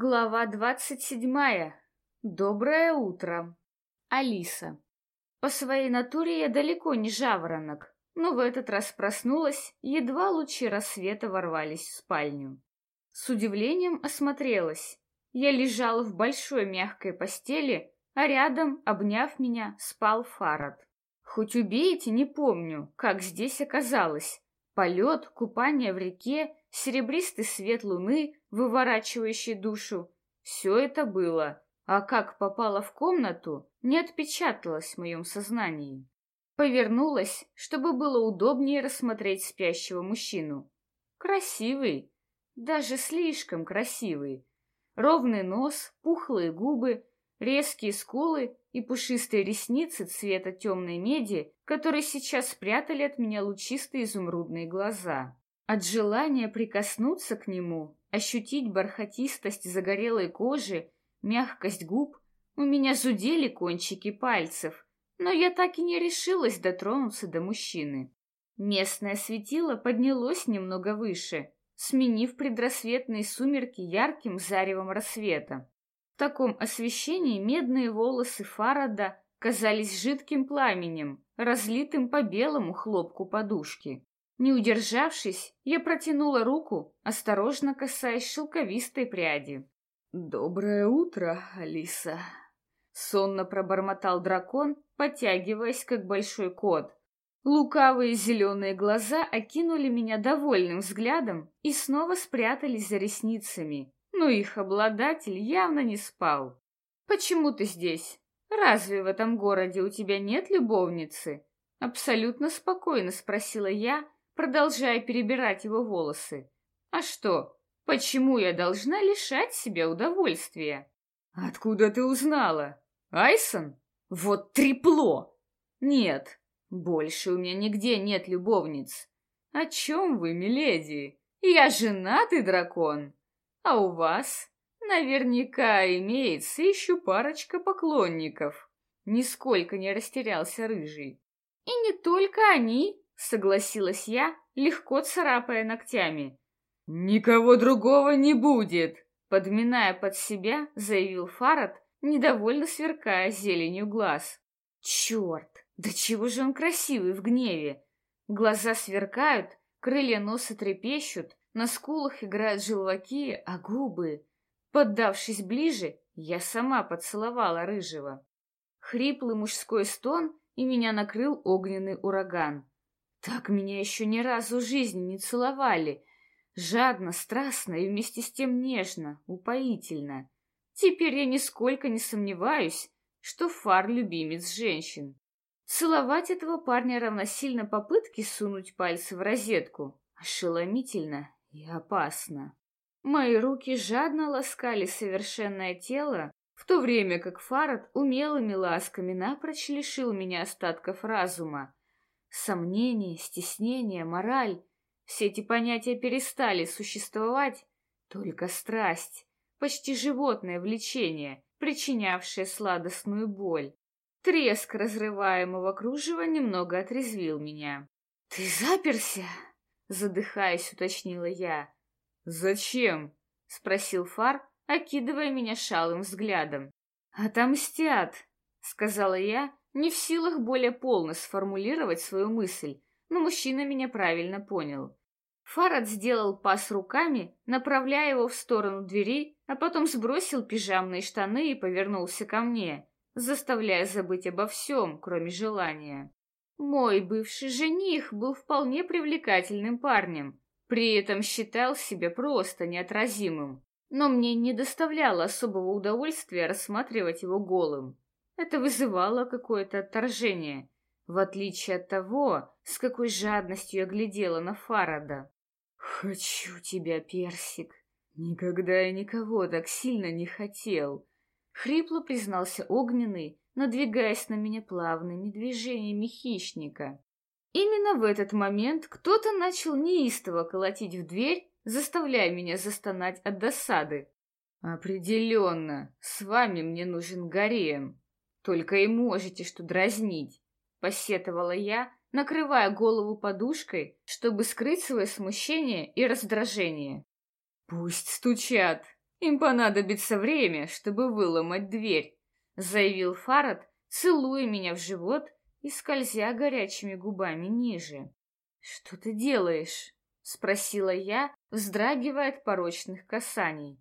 Глава двадцать седьмая. Доброе утро. Алиса. По своей натуре я далеко не жаворонок, но в этот раз проснулась, едва лучи рассвета ворвались в спальню. С удивлением осмотрелась. Я лежала в большой мягкой постели, а рядом, обняв меня, спал Фарад. Хоть убейте, не помню, как здесь оказалось. Полет, купание в реке, серебристый свет луны, выворачивающий душу. Все это было, а как попала в комнату, не отпечаталось в моем сознании. Повернулась, чтобы было удобнее рассмотреть спящего мужчину. Красивый, даже слишком красивый. Ровный нос, пухлые губы, резкие скулы и пушистые ресницы цвета темной меди, которые сейчас спрятали от меня лучистые изумрудные глаза. От желания прикоснуться к нему, ощутить бархатистость загорелой кожи, мягкость губ, у меня зудели кончики пальцев, но я так и не решилась дотронуться до мужчины. Местное светило поднялось немного выше, сменив предрассветные сумерки ярким заревом рассвета. В таком освещении медные волосы Фарада казались жидким пламенем, разлитым по белому хлопку подушки. Не удержавшись, я протянула руку, осторожно касаясь шелковистой пряди. «Доброе утро, Алиса!» Сонно пробормотал дракон, подтягиваясь, как большой кот. Лукавые зеленые глаза окинули меня довольным взглядом и снова спрятались за ресницами, но их обладатель явно не спал. «Почему ты здесь? Разве в этом городе у тебя нет любовницы?» Абсолютно спокойно спросила я, продолжая перебирать его волосы. «А что, почему я должна лишать себя удовольствия?» «Откуда ты узнала? Айсон? Вот трепло!» «Нет, больше у меня нигде нет любовниц». «О чем вы, миледи? Я женатый дракон. А у вас наверняка имеется еще парочка поклонников». Нисколько не растерялся рыжий. «И не только они, Согласилась я, легко царапая ногтями. «Никого другого не будет!» Подминая под себя, заявил Фарад, недовольно сверкая зеленью глаз. «Черт! Да чего же он красивый в гневе!» Глаза сверкают, крылья носа трепещут, на скулах играют желваки, а губы... Поддавшись ближе, я сама поцеловала рыжего. Хриплый мужской стон, и меня накрыл огненный ураган. Так меня еще ни разу в жизни не целовали. Жадно, страстно и вместе с тем нежно, упоительно. Теперь я нисколько не сомневаюсь, что Фар — любимец женщин. Целовать этого парня равносильно попытке сунуть пальцы в розетку. Ошеломительно и опасно. Мои руки жадно ласкали совершенное тело, в то время как Фарад умелыми ласками напрочь лишил меня остатков разума. Сомнение, стеснение, мораль — все эти понятия перестали существовать, только страсть, почти животное влечение, причинявшее сладостную боль. Треск разрываемого кружева немного отрезвил меня. «Ты заперся?» — задыхаясь, уточнила я. «Зачем?» — спросил Фар, окидывая меня шалым взглядом. «Отомстят», — сказала я, не в силах более полно сформулировать свою мысль, но мужчина меня правильно понял. Фарад сделал пас руками, направляя его в сторону двери, а потом сбросил пижамные штаны и повернулся ко мне, заставляя забыть обо всем, кроме желания. Мой бывший жених был вполне привлекательным парнем, при этом считал себя просто неотразимым, но мне не доставляло особого удовольствия рассматривать его голым. Это вызывало какое-то отторжение, в отличие от того, с какой жадностью я глядела на Фарада. «Хочу тебя, Персик. Никогда и никого так сильно не хотел», — хрипло признался Огненный, надвигаясь на меня плавными движениями хищника. Именно в этот момент кто-то начал неистово колотить в дверь, заставляя меня застонать от досады. «Определенно, с вами мне нужен гарем», только и можете что дразнить, посетовала я, накрывая голову подушкой, чтобы скрыть свое смущение и раздражение. Пусть стучат, Им понадобится время, чтобы выломать дверь, заявил Фарад, целуя меня в живот и скользя горячими губами ниже. Что ты делаешь? спросила я, вздрагивая от порочных касаний.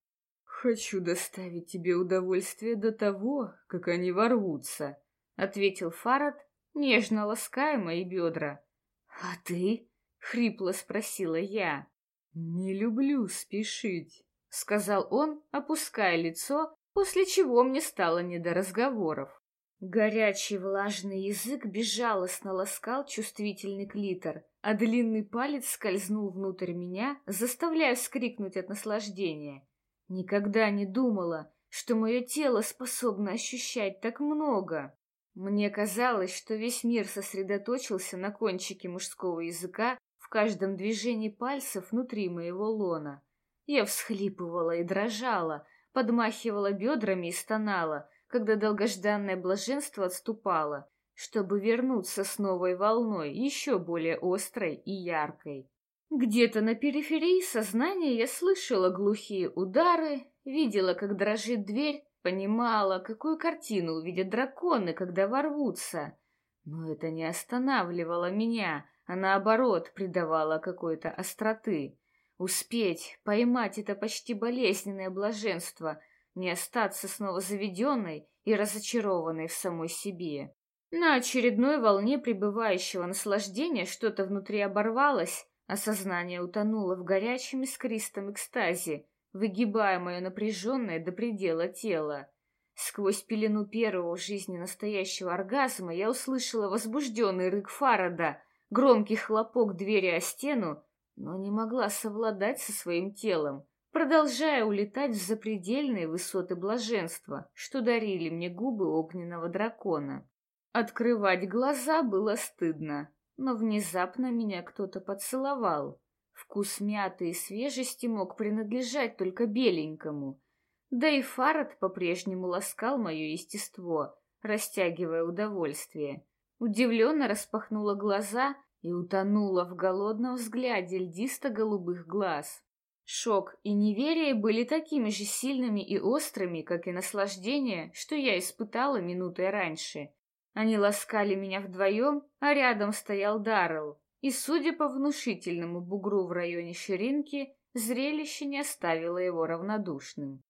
Хочу доставить тебе удовольствие до того, как они ворвутся, ответил Фарад, нежно лаская мои бедра. А ты? хрипло спросила я. Не люблю спешить, сказал он, опуская лицо, после чего мне стало не до разговоров. Горячий влажный язык безжалостно ласкал чувствительный клитор, а длинный палец скользнул внутрь меня, заставляя вскрикнуть от наслаждения. Никогда не думала, что мое тело способно ощущать так много. Мне казалось, что весь мир сосредоточился на кончике мужского языка в каждом движении пальцев внутри моего лона. Я всхлипывала и дрожала, подмахивала бедрами и стонала — когда долгожданное блаженство отступало, чтобы вернуться с новой волной, еще более острой и яркой. Где-то на периферии сознания я слышала глухие удары, видела, как дрожит дверь, понимала, какую картину увидят драконы, когда ворвутся. Но это не останавливало меня, а наоборот придавало какой-то остроты. Успеть поймать это почти болезненное блаженство, не остаться снова заведенной и разочарованной в самой себе. На очередной волне пребывающего наслаждения что-то внутри оборвалось, а сознание утонуло в горячем искристом экстазе, выгибая мое напряженное до предела тело. Сквозь пелену первого в жизни настоящего оргазма я услышала возбужденный рык Фарада, громкий хлопок двери о стену, но не могла совладать со своим телом продолжая улетать в запредельные высоты блаженства, что дарили мне губы огненного дракона. Открывать глаза было стыдно, но внезапно меня кто-то поцеловал. Вкус мяты и свежести мог принадлежать только беленькому. Да и Фарад по-прежнему ласкал мое естество, растягивая удовольствие. Удивленно распахнула глаза и утонула в голодном взгляде льдисто-голубых глаз. Шок и неверие были такими же сильными и острыми, как и наслаждение, что я испытала минутой раньше. Они ласкали меня вдвоем, а рядом стоял Даррелл, и, судя по внушительному бугру в районе ширинки, зрелище не оставило его равнодушным.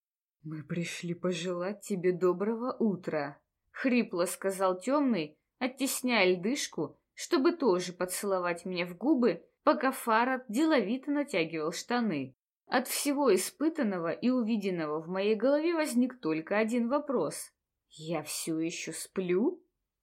«Мы пришли пожелать тебе доброго утра», — хрипло сказал темный, оттесняя льдышку, чтобы тоже поцеловать меня в губы, пока Фарад деловито натягивал штаны. От всего испытанного и увиденного в моей голове возник только один вопрос. Я все еще сплю?